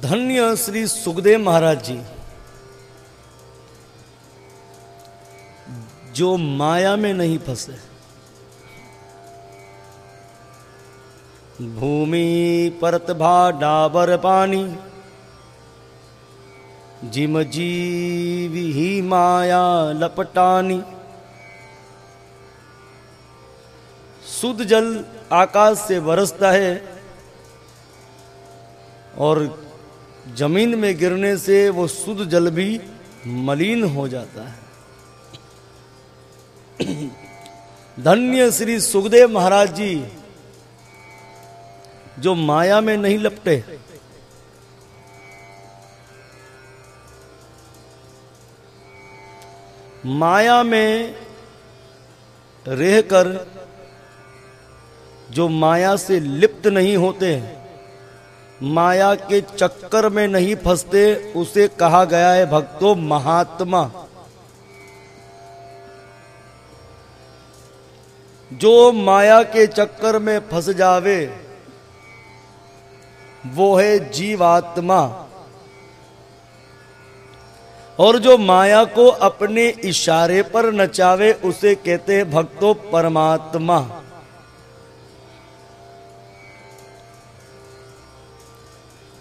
धन्य श्री सुखदेव महाराज जी। जो माया में नहीं फंसे। भूमि, परत भा डाबर पानी, जिम जीव ही माया लपटानी। शुद्ध जल आकाश से बरसता है और ज़मीन में गिरने से वो शुद्ध जल भी मलिन हो जाता है। धन्य श्री सुखदेव महाराज जी, जो माया में नहीं लपटे। माया में रहकर जो माया से लिप्त नहीं होते माया के चक्कर में नहीं फंसते, उसे कहा गया है भक्तों, महात्मा। जो माया के चक्कर में फंस जावे, वो है जीवात्मा। और जो माया को अपने इशारे पर नचावे, उसे कहते हैं भक्तों, परमात्मा।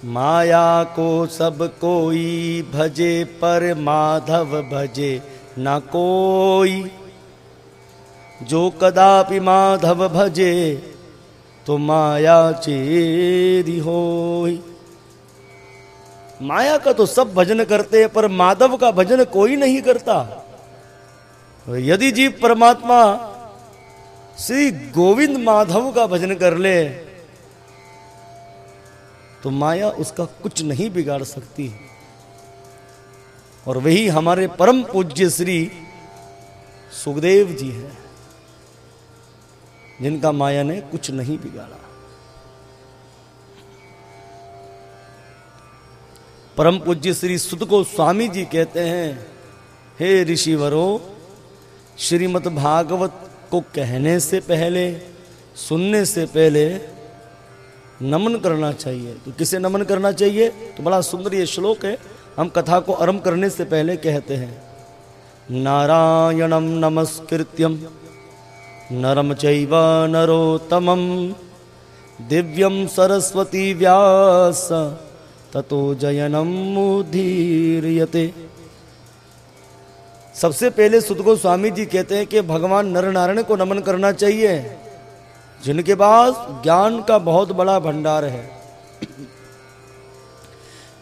माया को सब कोई भजे, पर माधव भजे न कोई। जो कदापि माधव भजे तो माया चेरी हो माया का तो सब भजन करते हैं, पर माधव का भजन कोई नहीं करता। यदि जीव परमात्मा श्री गोविंद माधव का भजन कर ले तो माया उसका कुछ नहीं बिगाड़ सकती। और वही हमारे परम पूज्य श्री सुखदेव जी हैं, जिनका माया ने कुछ नहीं बिगाड़ा। परम पूज्य श्री सुद को स्वामी जी कहते हैं, हे ऋषिवरों श्रीमद भागवत को कहने से पहले, सुनने से पहले नमन करना चाहिए। तो किसे नमन करना चाहिए? तो बड़ा सुंदर ये श्लोक है। हम कथा को आरंभ करने से पहले कहते हैं नारायणम नमस्कृत्यम नरम चैव नरोत्तमं, दिव्यं सरस्वती व्यास, ततो जयनम मुधीर्यते सबसे पहले को स्वामी जी कहते हैं कि भगवान नर नारायण को नमन करना चाहिए। जिनके पास ज्ञान का बहुत बड़ा भंडार है।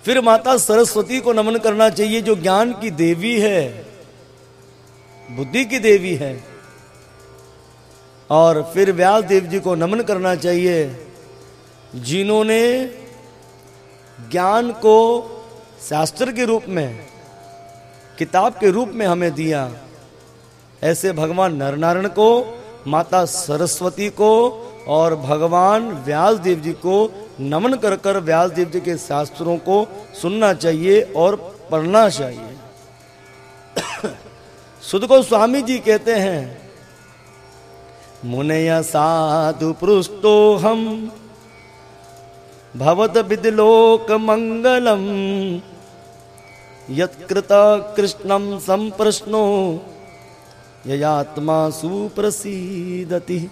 फिर माता सरस्वती को नमन करना चाहिए, जो ज्ञान की देवी है, बुद्धि की देवी है। और फिर व्यास देव जी को नमन करना चाहिए, जिन्होंने ज्ञान को शास्त्र के रूप में, किताब के रूप में हमें दिया। ऐसे भगवान नरनारायण को माता सरस्वती को और भगवान व्यास देव जी को नमन कर कर व्यास देव जी के शास्त्रों को सुनना चाहिए और पढ़ना चाहिए। सुध को स्वामी जी कहते हैं, मुनय साधु पृष्ठो हम, भवत विदलोक मंगलम, यत्कृत कृष्णम संप्रश्नो यत्मा सुप्रसिदति।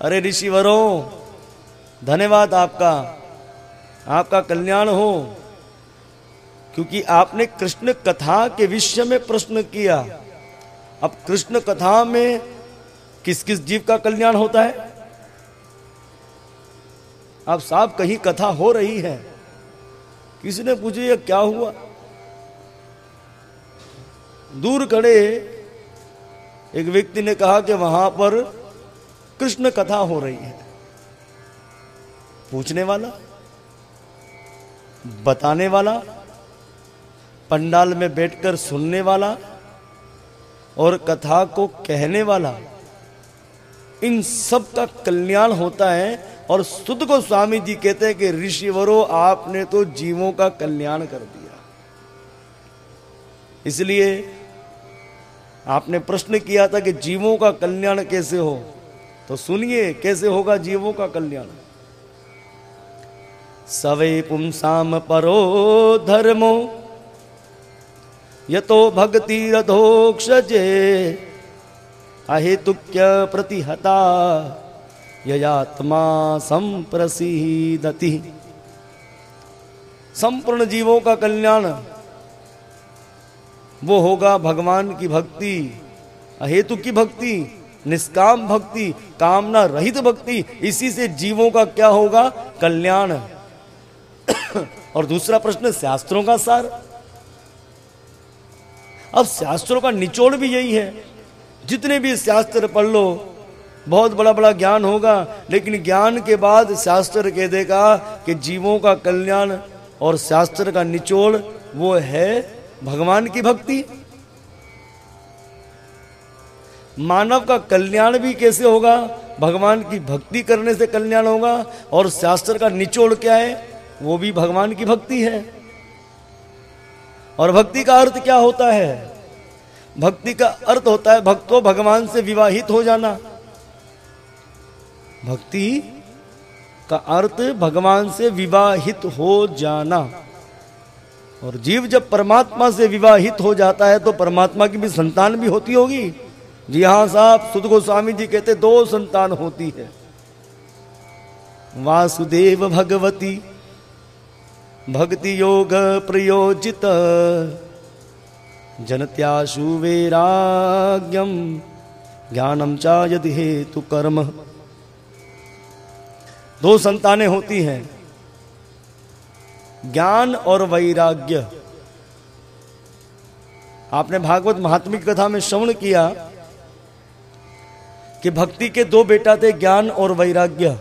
अरे ऋषिवरों, धन्यवाद आपका। आपका कल्याण हो, क्योंकि आपने कृष्ण कथा के विषय में प्रश्न किया। अब कृष्ण कथा में किस किस जीव का कल्याण होता है? अब साहब, कहीं कथा हो रही है। किसी ने पूछे क्या हुआ? दूर खड़े एक व्यक्ति ने कहा कि वहाँ पर कृष्ण कथा हो रही है। पूछने वाला, बताने वाला, पंडाल में बैठकर सुनने वाला और कथा को कहने वाला, इन सब का कल्याण होता है और सुध को स्वामी जी कहते हैं कि, ऋषिवरो, आपने तो जीवों का कल्याण कर दिया। इसलिए आपने प्रश्न किया था कि जीवों का कल्याण कैसे हो? तो सुनिए, कैसे होगा जीवों का कल्याण? सवे पुंसाम परो धर्मो, यतो भक्ति रथोक्षजे, अहेतुक्य प्रतिहता यत्मा संप्रसीदति। संपूर्ण जीवों का कल्याण वो होगा भगवान की भक्ति, अहेतु की भक्ति, निष्काम भक्ति, कामना रहित भक्ति। इसी से जीवों का क्या होगा? कल्याण। और दूसरा प्रश्न, शास्त्रों का सार। अब शास्त्रों का निचोड़ भी यही है। जितने भी शास्त्र पढ़ लो, बहुत बड़ा बड़ा ज्ञान होगा, लेकिन ज्ञान के बाद शास्त्र कह देगा कि जीवों का कल्याण और शास्त्र का निचोड़, वो है भगवान की भक्ति। मानव का कल्याण भी कैसे होगा? भगवान की भक्ति करने से कल्याण होगा और शास्त्र का निचोड़ क्या है? वो भी भगवान की भक्ति है। और भक्ति का अर्थ क्या होता है? भक्ति का अर्थ होता है भक्तो भगवान से विवाहित हो जाना। भक्ति का अर्थ भगवान से विवाहित हो जाना। और जीव जब परमात्मा से विवाहित हो जाता है तो परमात्मा की भी संतान भी होती होगी। जी हाँ साहब, सुध गोस्वामी जी कहते, दो संतान होती है। वासुदेव भगवती, भक्ति योग प्रयोजित, जनत्याशु वैराग्यम, ज्ञानम चा यदि हेतु कर्म। दो संतानें होती हैं। ज्ञान और वैराग्य। आपने भागवत महात्मिक कथा में श्रवण किया कि भक्ति के दो बेटा थे, ज्ञान और वैराग्य।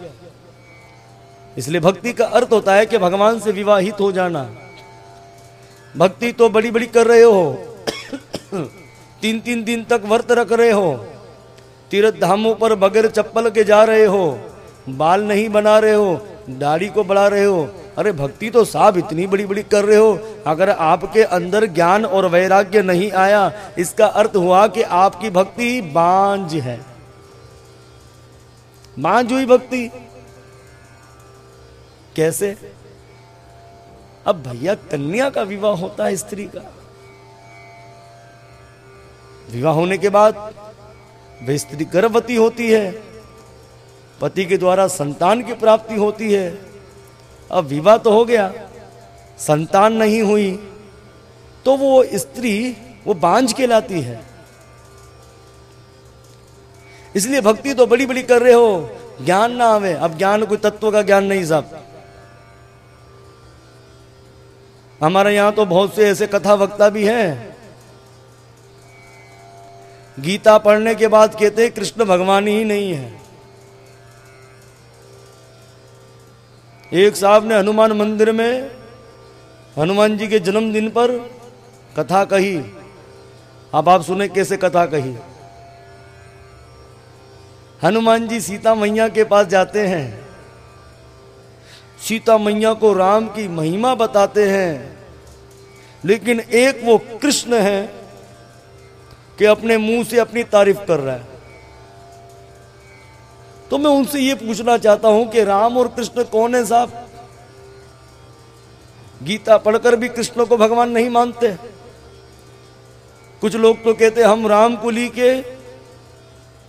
इसलिए भक्ति का अर्थ होता है कि भगवान से विवाहित हो जाना। भक्ति तो बड़ी बड़ी कर रहे हो। तीन तीन दिन तक व्रत रख रहे हो। तीर्थ धामों पर बगैर चप्पल के जा रहे हो। बाल नहीं बना रहे हो। दाढ़ी को बढ़ा रहे हो। अरे भक्ति तो साहब इतनी बड़ी बड़ी कर रहे हो। अगर आपके अंदर ज्ञान और वैराग्य नहीं आया, इसका अर्थ हुआ कि आपकी भक्ति बांझ है। बांझ हुई भक्ति। कैसे? अब भैया कन्या का विवाह होता है स्त्री का। विवाह होने के बाद वह स्त्री गर्भवती होती है, पति के द्वारा संतान की प्राप्ति होती है। अब विवाह तो हो गया, संतान नहीं हुई तो वो स्त्री वो बांझ के लाती है। इसलिए भक्ति तो बड़ी बड़ी कर रहे हो, ज्ञान ना आवे, अब ज्ञान कोई तत्व का ज्ञान नहीं साहब हमारे यहाँ तो बहुत से ऐसे कथा वक्ता भी हैं। गीता पढ़ने के बाद कहते कृष्ण भगवान ही नहीं है। एक साहब ने हनुमान मंदिर में हनुमान जी के जन्मदिन पर कथा कही। अब आप सुने, कैसे कथा कही? हनुमान जी सीता मैया के पास जाते हैं। सीता मैया को राम की महिमा बताते हैं। लेकिन एक वो कृष्ण है कि अपने मुँह से अपनी तारीफ़ कर रहा है। तो मैं उनसे ये पूछना चाहता हूँ कि राम और कृष्ण कौन है साहब? गीता पढ़कर भी कृष्ण को भगवान नहीं मानते। कुछ लोग तो कहते हम राम कुली के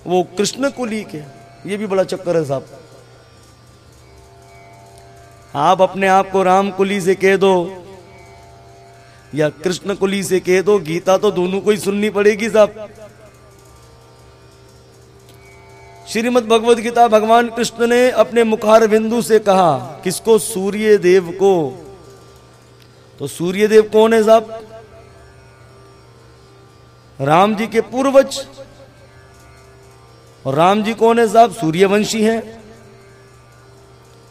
वो कृष्ण कुली के ये भी बड़ा चक्कर है साहब। आप अपने आप को राम कुली से कह दो, या कृष्ण कुली से कह दो, गीता तो दोनों को ही सुननी पड़ेगी साहब। श्रीमद भगवद गीता भगवान कृष्ण ने अपने मुखार बिंदु से कहा, किसको? सूर्य देव को। तो सूर्य देव कौन है साहब? राम जी के पूर्वज। और राम जी कौन है साहब? सूर्यवंशी हैं।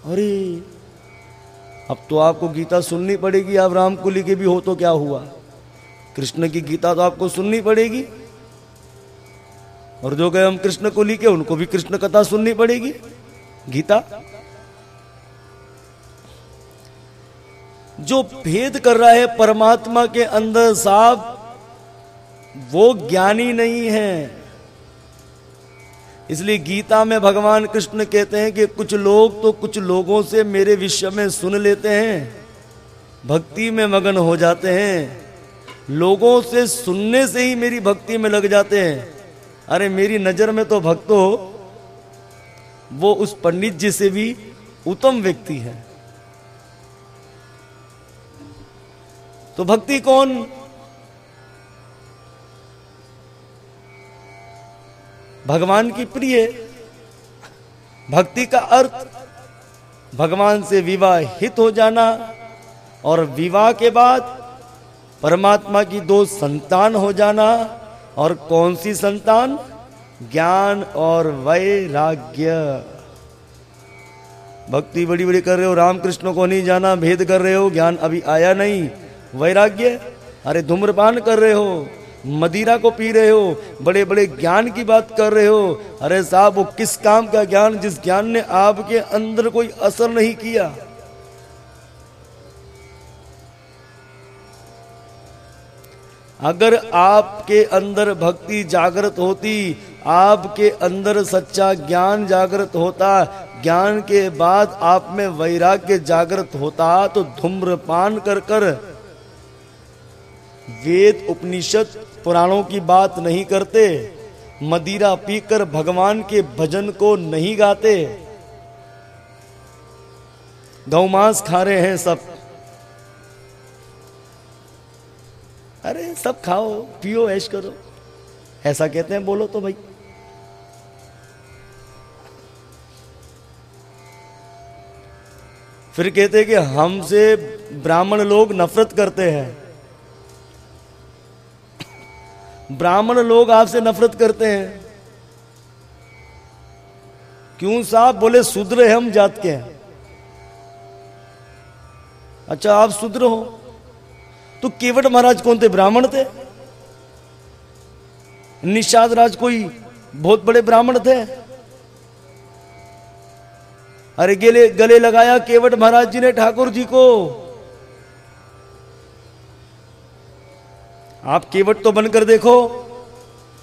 अरे, अब तो आपको गीता सुननी पड़ेगी। आप के भी हो तो क्या हुआ? कृष्ण की गीता तो आपको सुननी पड़ेगी। और जो गए हम कृष्ण को के उनको भी कृष्ण कथा सुननी पड़ेगी। गीता। जो भेद कर रहा है परमात्मा के अंदर साहब, वो ज्ञानी नहीं है। इसलिए गीता में भगवान कृष्ण कहते हैं कि कुछ लोग तो कुछ लोगों से मेरे विषय में सुन लेते हैं, भक्ति में मगन हो जाते हैं, लोगों से सुनने से ही मेरी भक्ति में लग जाते हैं। अरे मेरी नज़र में तो भक्तो वो उस पंडित जी से भी उत्तम व्यक्ति है। तो भक्ति कौन? भगवान की प्रिय। भक्ति का अर्थ, भगवान से विवाहित हो जाना और विवाह के बाद परमात्मा की दो संतान हो जाना। और कौन सी संतान? ज्ञान और वैराग्य। भक्ति बड़ी बड़ी कर रहे हो, रामकृष्ण को नहीं जाना, भेद कर रहे हो, ज्ञान अभी आया नहीं। वैराग्य? अरे धूम्रपान कर रहे हो, मदिरा को पी रहे हो, बड़े बड़े ज्ञान की बात कर रहे हो। अरे साहब, वो किस काम का ज्ञान, जिस ज्ञान ने आपके अंदर कोई असर नहीं किया? अगर आपके अंदर भक्ति जागृत होती, आपके अंदर सच्चा ज्ञान जागृत होता, ज्ञान के बाद आप में वैराग्य जागृत होता तो धूम्रपान कर कर वेद, उपनिषद, पुराणों की बात नहीं करते, मदिरा पीकर भगवान के भजन को नहीं गाते। गौमांस खा रहे हैं सब। अरे, सब खाओ, पियो, ऐश करो। ऐसा कहते हैं, बोलो तो भाई। फिर कहते हैं कि हमसे ब्राह्मण लोग नफरत करते हैं। ब्राह्मण लोग आपसे नफरत करते हैं। क्यों साहब? बोले शूद्र हम जात के हैं। अच्छा आप शूद्र हो। तो केवट महाराज कौन थे? ब्राह्मण थे? निषाद राज कोई बहुत बड़े ब्राह्मण थे? अरे गले गले लगाया केवट महाराज जी ने ठाकुर जी को। आप केवट तो बनकर देखो,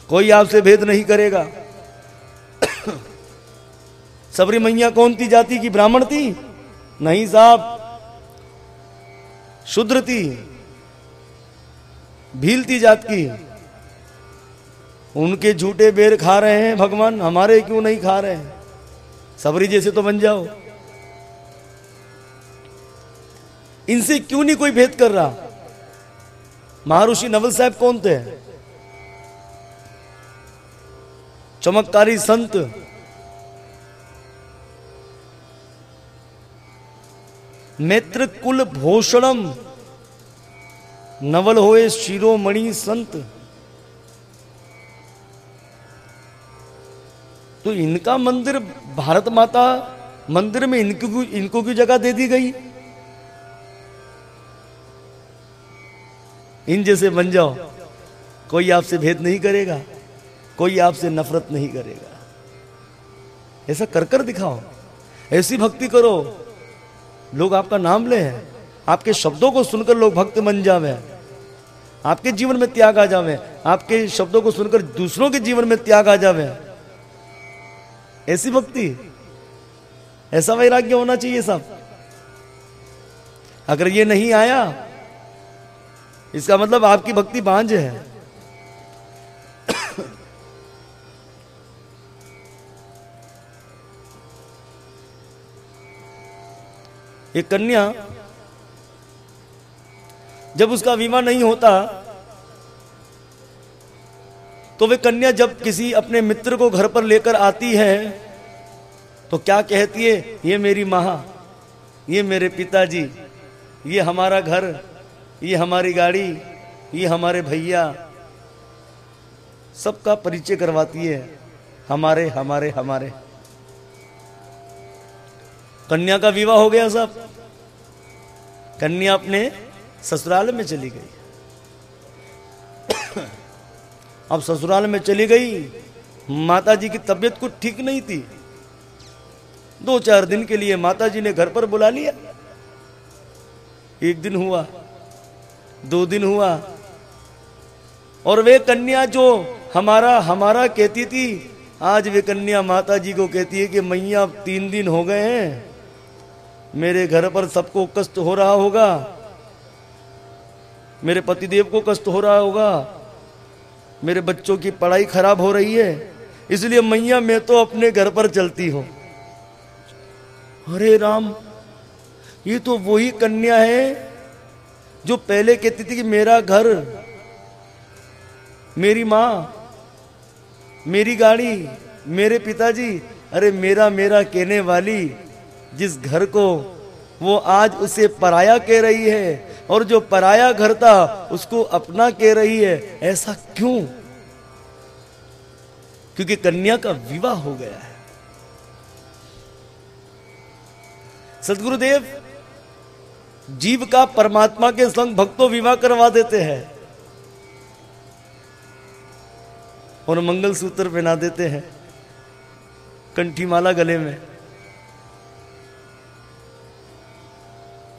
कोई आपसे भेद नहीं करेगा। सबरी मैया कौन थी जाति की? ब्राह्मण थी? नहीं साहब, शुद्र थी। भीलती जात की। उनके झूठे बेर खा रहे हैं, भगवान, हमारे क्यों नहीं खा रहे हैं? सबरी जैसे तो बन जाओ। इनसे क्यों नहीं कोई भेद कर रहा? महर्षि नवल साहब कौन थे? चमत्कारी संत। नेत्र कुल भूषणम। नवल होए शिरोमणि संत। तो इनका मंदिर भारत माता मंदिर में इनको इनको की जगह दे दी गई। इन जैसे बन जाओ, कोई आपसे भेद नहीं करेगा, कोई आपसे नफरत नहीं करेगा। ऐसा कर कर दिखाओ, ऐसी भक्ति करो। लोग आपका नाम ले हैं। आपके शब्दों को सुनकर लोग भक्त बन जावे। आपके जीवन में त्याग आ जावे। आपके शब्दों को सुनकर दूसरों के जीवन में त्याग आ जावे। ऐसी भक्ति, ऐसा वैराग्य होना चाहिए सब। अगर ये नहीं आया, इसका मतलब आपकी भक्ति बांझ है। एक कन्या जब उसका विवाह नहीं होता तो वे कन्या जब किसी अपने मित्र को घर पर लेकर आती है तो क्या कहती है, ये मेरी माँ, ये मेरे पिताजी, ये हमारा घर, ये हमारी गाड़ी, ये हमारे भैया, सबका परिचय करवाती है, हमारे हमारे हमारे। कन्या का विवाह हो गया सब। कन्या अपने ससुराल में चली गई। अब ससुराल में चली गई माता जी की तबीयत कुछ ठीक नहीं थी। दो चार दिन के लिए माता जी ने घर पर बुला लिया। एक दिन हुआ, दो दिन हुआ, और वे कन्या जो हमारा हमारा कहती थी, आज वे कन्या माता जी को कहती है कि मैया अब तीन दिन हो गए हैं, मेरे घर पर सबको कष्ट हो रहा होगा मेरे पतिदेव को कष्ट हो रहा होगा। मेरे बच्चों की पढ़ाई खराब हो रही है। इसलिए मैया, मैं तो अपने घर पर चलती हूँ। अरे राम, ये तो वही कन्या है जो पहले कहती थी कि मेरा घर, मेरी माँ, मेरी गाड़ी, मेरे पिताजी, अरे मेरा मेरा कहने वाली जिस घर को वो आज उसे पराया कह रही है और जो पराया घर था उसको अपना कह रही है, ऐसा क्यों? क्योंकि कन्या का विवाह हो गया है। सदगुरुदेव, जीव का परमात्मा के संग भक्तों विवाह करवा देते हैं और मंगल सूत्र पहना देते हैं कंठी माला गले में।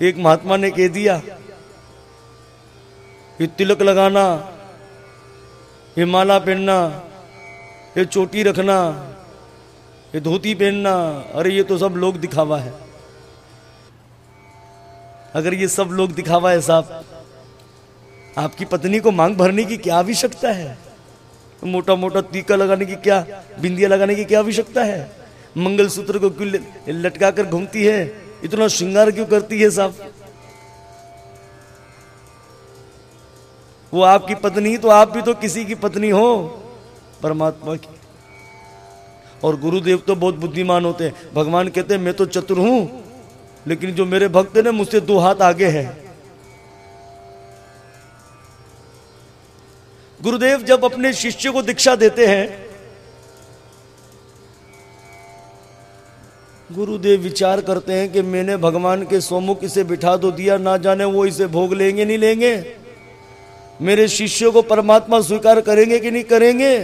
एक महात्मा ने कह दिया ये तिलक लगाना, ये माला पहनना, ये चोटी रखना, ये धोती पहनना, अरे ये तो सब लोग दिखावा है। अगर ये सब लोग दिखावा है साहब, आपकी पत्नी को मांग भरने की क्या आवश्यकता है? मोटा मोटा टीका लगाने की क्या, बिंदिया लगाने की क्या आवश्यकता है? मंगल सूत्र को क्यों लटका कर घूमती है? इतना श्रृंगार क्यों करती है साहब? वो आपकी पत्नी तो आप भी तो किसी की पत्नी हो। परमात्मा की। और गुरुदेव तो बहुत बुद्धिमान होते हैं। भगवान कहते हैं, मैं तो चतुर हूँ, लेकिन जो मेरे भक्त ने, मुझसे दो हाथ आगे है। गुरुदेव जब अपने शिष्य को दीक्षा देते हैं, गुरुदेव विचार करते हैं कि मैंने भगवान के सोमुख इसे बिठा तो दिया, ना जाने वो इसे भोग लेंगे, नहीं लेंगे। मेरे शिष्यों को परमात्मा स्वीकार करेंगे कि नहीं करेंगे?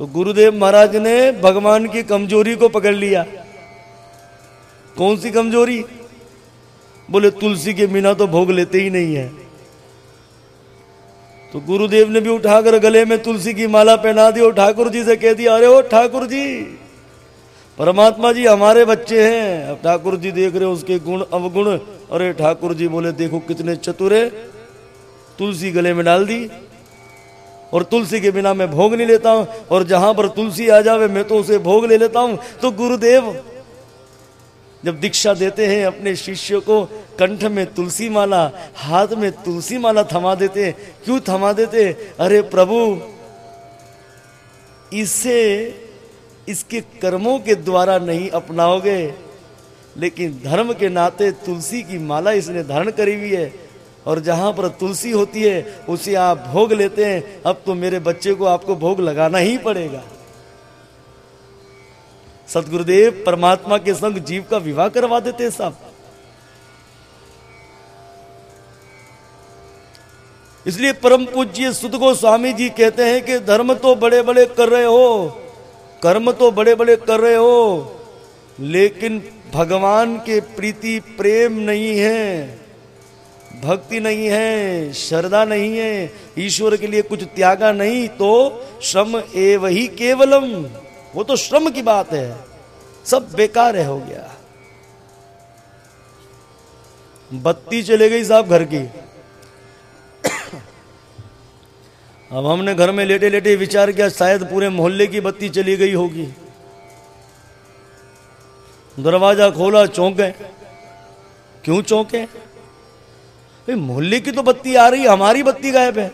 तो गुरुदेव महाराज ने भगवान की कमज़ोरी को पकड़ लिया। कौन सी कमज़ोरी? बोले, तुलसी के बिना तो भोग लेते ही नहीं है। तो गुरुदेव ने भी उठाकर गले में तुलसी की माला पहना दी और ठाकुर जी से कह दिया, अरे ओ ठाकुर जी, परमात्मा जी हमारे बच्चे हैं। अब ठाकुर जी देख रहे उसके गुण, अवगुण। अरे ठाकुर जी बोले, देखो कितने चतुर है। तुलसी गले में डाल दी, और तुलसी के बिना मैं भोग नहीं लेता हूँ, और जहाँ पर तुलसी आ जावे, मैं तो उसे भोग ले लेता हूँ। तो गुरुदेव, जब दीक्षा देते हैं, अपने शिष्य को कंठ में तुलसी माला, हाथ में तुलसी माला थमा देते क्यों थमा देते अरे प्रभु, इसे, इसके कर्मों के द्वारा नहीं अपनाओगे, लेकिन धर्म के नाते तुलसी की माला इसने धारण करी हुई है। और जहाँ पर तुलसी होती है, उसे आप भोग लेते हैं। अब तो मेरे बच्चे को आपको भोग लगाना ही पड़ेगा। सदगुरुदेव परमात्मा के संग जीव का विवाह करवा देते सब। इसलिए परम पूज्य सुध को स्वामी जी कहते हैं कि धर्म तो बड़े बड़े कर रहे हो, कर्म तो बड़े बड़े कर रहे हो, लेकिन भगवान के प्रीति प्रेम नहीं है। भक्ति नहीं है, श्रद्धा नहीं है, ईश्वर के लिए कुछ त्यागा नहीं तो श्रम एव ही केवलम। वो तो श्रम की बात है। सब बेकार है, हो गया। बत्ती चले गई साहब घर की। अब हमने घर में लेटे लेटे विचार किया, शायद पूरे मोहल्ले की बत्ती चली गई होगी। दरवाज़ा खोला, चौंके। क्यों चौंके? मोहल्ले की तो बत्ती आ रही हमारी बत्ती गायब है।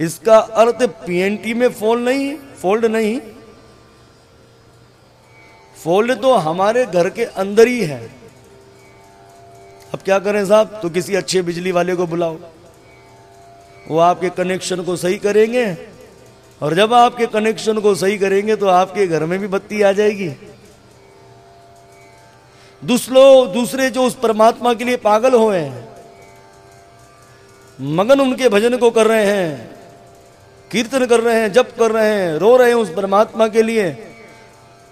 इसका अर्थ पीएनटी में फोल्ड नहीं फोल्ड नहीं। फोल्ड तो हमारे घर के अंदर ही है। अब क्या करें साहब तो किसी अच्छे बिजली वाले को बुलाओ। वो आपके कनेक्शन को सही करेंगे, और जब आपके कनेक्शन को सही करेंगे तो आपके घर में भी बत्ती आ जाएगी। दूसरों, दूसरे जो उस परमात्मा के लिए पागल हुए हैं मगन उनके भजन को कर रहे हैं, कीर्तन कर रहे हैं, जप कर रहे हैं, रो रहे हैं उस परमात्मा के लिए।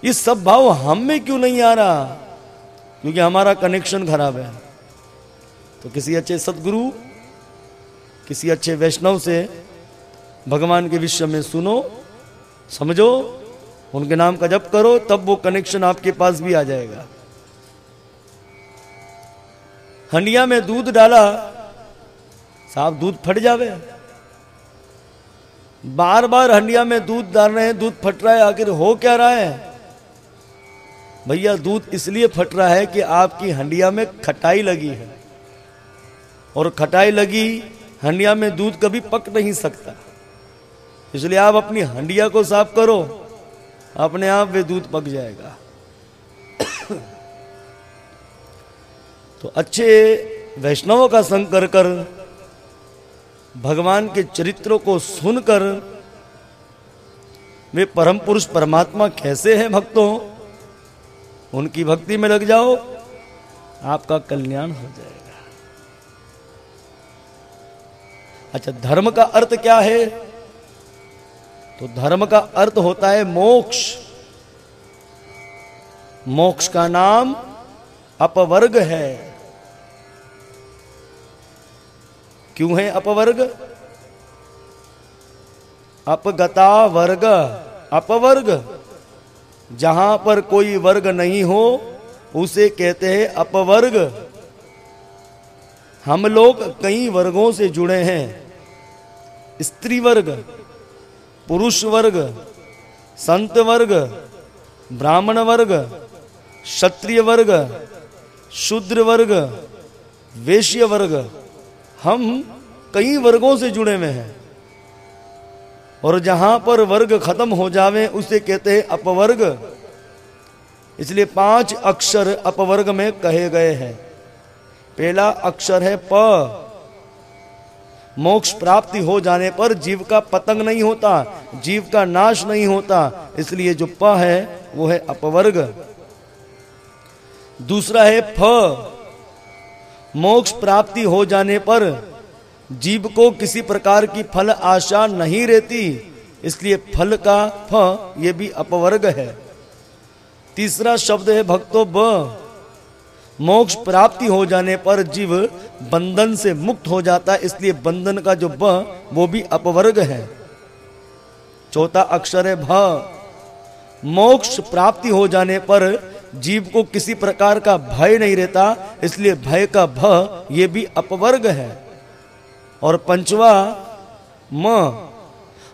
ये सब भाव हम में क्यों नहीं आ रहा? क्योंकि हमारा कनेक्शन खराब है। तो किसी अच्छे सदगुरु, किसी अच्छे वैष्णव से भगवान के विषय में सुनो, समझो, उनके नाम का जप करो, तब वो कनेक्शन आपके पास भी आ जाएगा। हंडिया में दूध डाला साफ़ दूध फट जावे। बार बार हंडिया में दूध डाल रहे हैं, दूध फट रहा है, आखिर हो क्या रहा है? भैया, दूध इसलिए फट रहा है कि आपकी हंडिया में खटाई लगी है। और खटाई लगी, हंडिया में दूध कभी पक नहीं सकता। इसलिए आप अपनी हंडिया को साफ़ करो, अपने आप वे दूध पक जाएगा। तो अच्छे वैष्णवों का संग कर कर भगवान के चरित्रों को सुनकर वे परम पुरुष परमात्मा कैसे हैं भक्तों? उनकी भक्ति में लग जाओ, आपका कल्याण हो जाएगा। अच्छा धर्म का अर्थ क्या है? तो धर्म का अर्थ होता है मोक्ष। मोक्ष का नाम अपवर्ग है। क्यों है अपवर्ग अपगता वर्ग अपवर्ग जहाँ पर कोई वर्ग नहीं हो, उसे कहते हैं अपवर्ग हम लोग कई वर्गों से जुड़े हैं। स्त्री वर्ग, पुरुष वर्ग, संत वर्ग, ब्राह्मण वर्ग, क्षत्रिय वर्ग, शूद्र वर्ग, वेश्य वर्ग। हम कई वर्गों से जुड़े हुए हैं। और जहाँ पर वर्ग खत्म हो जावे, उसे कहते हैं अपवर्ग। इसलिए पाँच अक्षर अपवर्ग में कहे गए हैं। पहला अक्षर है प। मोक्ष प्राप्ति हो जाने पर जीव का पतंग नहीं होता, जीव का नाश नहीं होता। इसलिए जो प है, वो है अपवर्ग। दूसरा है फ। मोक्ष प्राप्ति हो जाने पर जीव को किसी प्रकार की फल आशा नहीं रहती, इसलिए फल का फ ये भी अपवर्ग है। तीसरा शब्द है भक्तो, ब। मोक्ष प्राप्ति हो जाने पर जीव बंधन से मुक्त हो जाता है, इसलिए बंधन का जो ब, वो भी अपवर्ग है। चौथा अक्षर है भ। मोक्ष प्राप्ति हो जाने पर जीव को किसी प्रकार का भय नहीं रहता, इसलिए भय का भ ये भी अपवर्ग है। और पंचवा, म,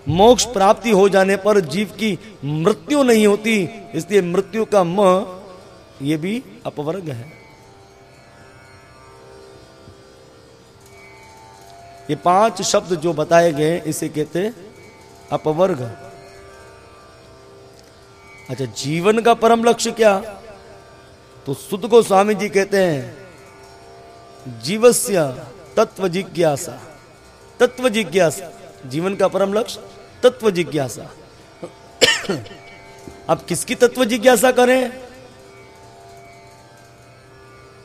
मोक्ष प्राप्ति हो जाने पर जीव की मृत्यु नहीं होती, इसलिए मृत्यु का म ये भी अपवर्ग है। ये पाँच शब्द जो बताए गए, इसे कहते अपवर्ग। अच्छा जीवन का परम लक्ष्य क्या? तो सुध को स्वामी जी कहते हैं, जीवस्य तत्व जिज्ञासा तत्व जिज्ञासा जीवन का परम लक्ष्य तत्व जिज्ञासा अब किसकी तत्व जिज्ञासा करें?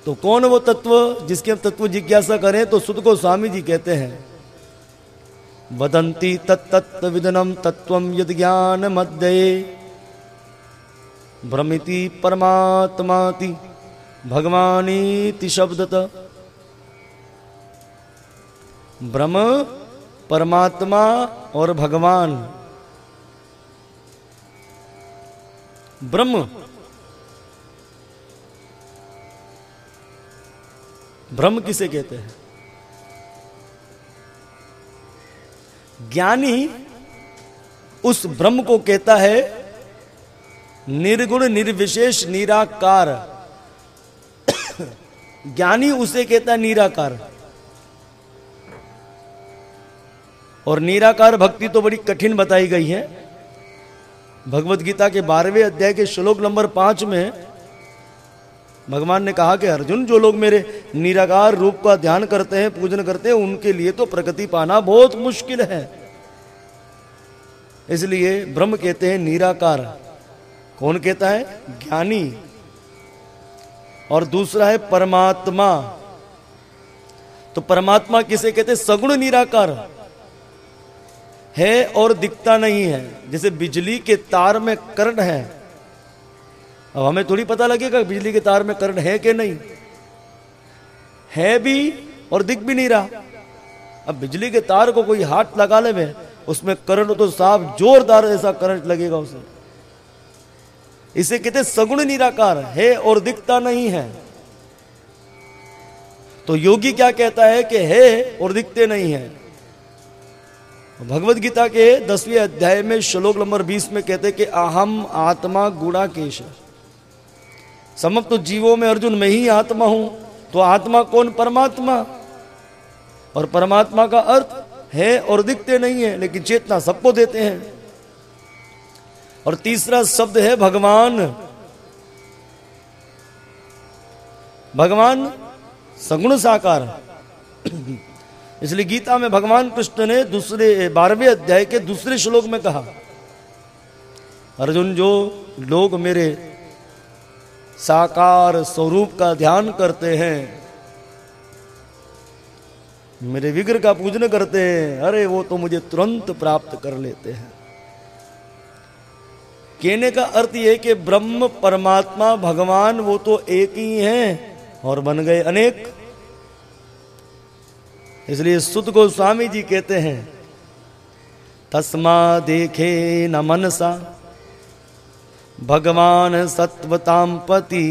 तो कौन वो तत्व जिसके हम तत्व जिज्ञासा करें? तो सुध को स्वामी जी कहते हैं, वदंती तत्तत्व विदनम तत्व यद ज्ञान मध्य भ्रमिति परमात्माति भगवानीति शब्दत। ब्रह्म, परमात्मा और भगवान। ब्रह्म। ब्रह्म किसे कहते हैं? ज्ञानी उस ब्रह्म को कहता है निर्गुण, निर्विशेष, निराकार। ज्ञानी उसे कहता निराकार। और निराकार भक्ति तो बड़ी कठिन बताई गई है। भगवत गीता के बारहवें अध्याय के श्लोक नंबर पाँच में भगवान ने कहा कि अर्जुन, जो लोग मेरे निराकार रूप का ध्यान करते हैं, पूजन करते हैं, उनके लिए तो प्रगति पाना बहुत मुश्किल है। इसलिए ब्रह्म कहते हैं निराकार। कौन कहता है? ज्ञानी। और दूसरा है परमात्मा। तो परमात्मा किसे कहते सगुण निराकार। है और दिखता नहीं है। जैसे बिजली के तार में करंट है। अब हमें थोड़ी पता लगेगा बिजली के तार में करंट है कि नहीं। है भी और दिख भी नहीं रहा। अब बिजली के तार को कोई हाथ लगा ले में उसमें करंट तो साफ़ जोरदार ऐसा करंट लगेगा उसे। इसे कहते सगुण निराकार, है और दिखता नहीं है। तो योगी क्या कहता है कि है और दिखते नहीं है। भगवत गीता के दसवें अध्याय में श्लोक नंबर बीस में कहते कि अहम आत्मा गुणा केश समस्त तो जीवों में अर्जुन मैं ही आत्मा हूँ तो आत्मा कौन? परमात्मा। और परमात्मा का अर्थ है और दिखते नहीं है, लेकिन चेतना सबको देते हैं। और तीसरा शब्द है भगवान। भगवान सगुण साकार। इसलिए गीता में भगवान कृष्ण ने दूसरे, बारहवें अध्याय के दूसरे श्लोक में कहा, अर्जुन, जो लोग मेरे साकार स्वरूप का ध्यान करते हैं, मेरे विग्रह का पूजन करते हैं, अरे वो तो मुझे तुरंत प्राप्त कर लेते हैं। कहने का अर्थ यह कि ब्रह्म परमात्मा भगवान वो तो एक ही हैं और बन गए अनेक। इसलिए सुत गोस्वामी जी कहते हैं, तस्मा देखे न मनसा, भगवान सत्वताम पति,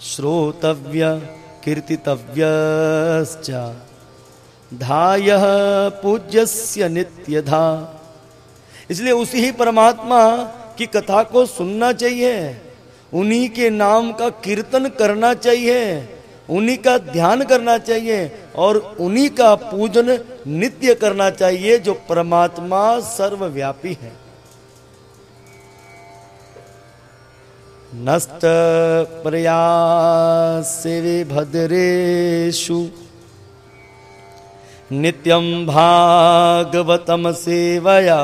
श्रोतव्य कीर्तितव्य धाय पूज्यस्य नित्यधा। इसलिए उसी ही परमात्मा की कथा को सुनना चाहिए। उन्हीं के नाम का कीर्तन करना चाहिए। उन्हीं का ध्यान करना चाहिए और उन्हीं का पूजन नित्य करना चाहिए जो परमात्मा सर्वव्यापी है। नस्त प्रयास भद्रेशु नित्यं भागवतम सेवया।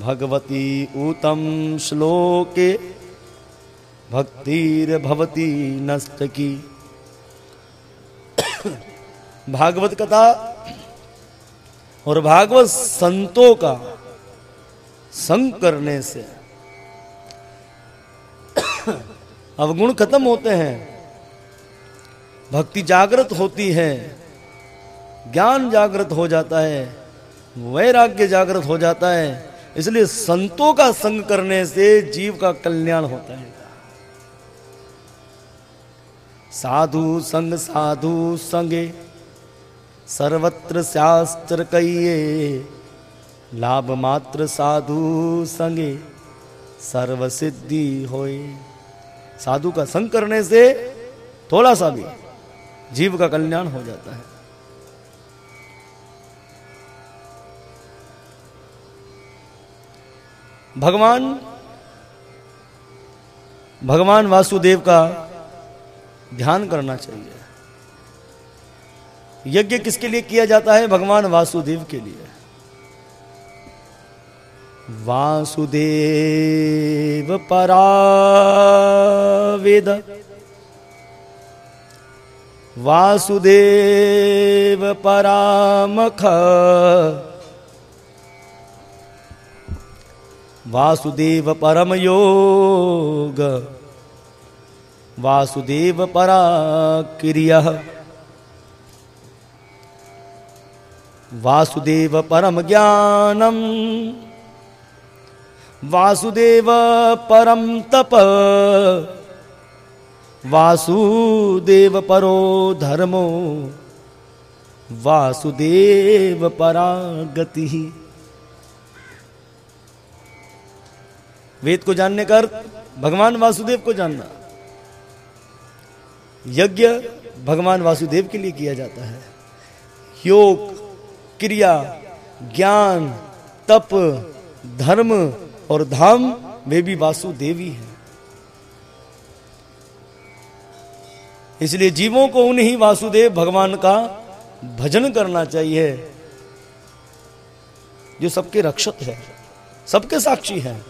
भगवती ऊतम श्लोके, भक्तिर्भवती नष्ट की भागवत कथा और भागवत संतों का संग करने से अवगुण खत्म होते हैं। भक्ति जागृत होती है, ज्ञान जागृत हो जाता है, वैराग्य जागृत हो जाता है, इसलिए संतों का संग करने से जीव का कल्याण होता है। साधु संग साधु संगे, सर्वत्र शास्त्र कहिए, लाभ मात्र साधु संगे सर्व सिद्धि होए। साधु का संग करने से थोड़ा सा भी जीव का कल्याण हो जाता है। भगवान भगवान वासुदेव का ध्यान करना चाहिए। यज्ञ किसके लिए किया जाता है? भगवान वासुदेव के लिए। वासुदेव परा वेद वासुदेव परामख। वासुदेव परमयोग। वासुदेव परा किर्यः वासुदेव परमज्ञानम् वासुदेव परं तप। वासुदेव परो धर्मो, वासुदेव परागति। वेद को जानने का अर्थ, भगवान वासुदेव को जानना। यज्ञ भगवान वासुदेव के लिए किया जाता है। योग, क्रिया, ज्ञान, तप, धर्म और धाम, वे भी वासुदेवी हैं इसलिए जीवों को उन्हीं वासुदेव भगवान का भजन करना चाहिए, जो सबके रक्षक है, सबके साक्षी हैं।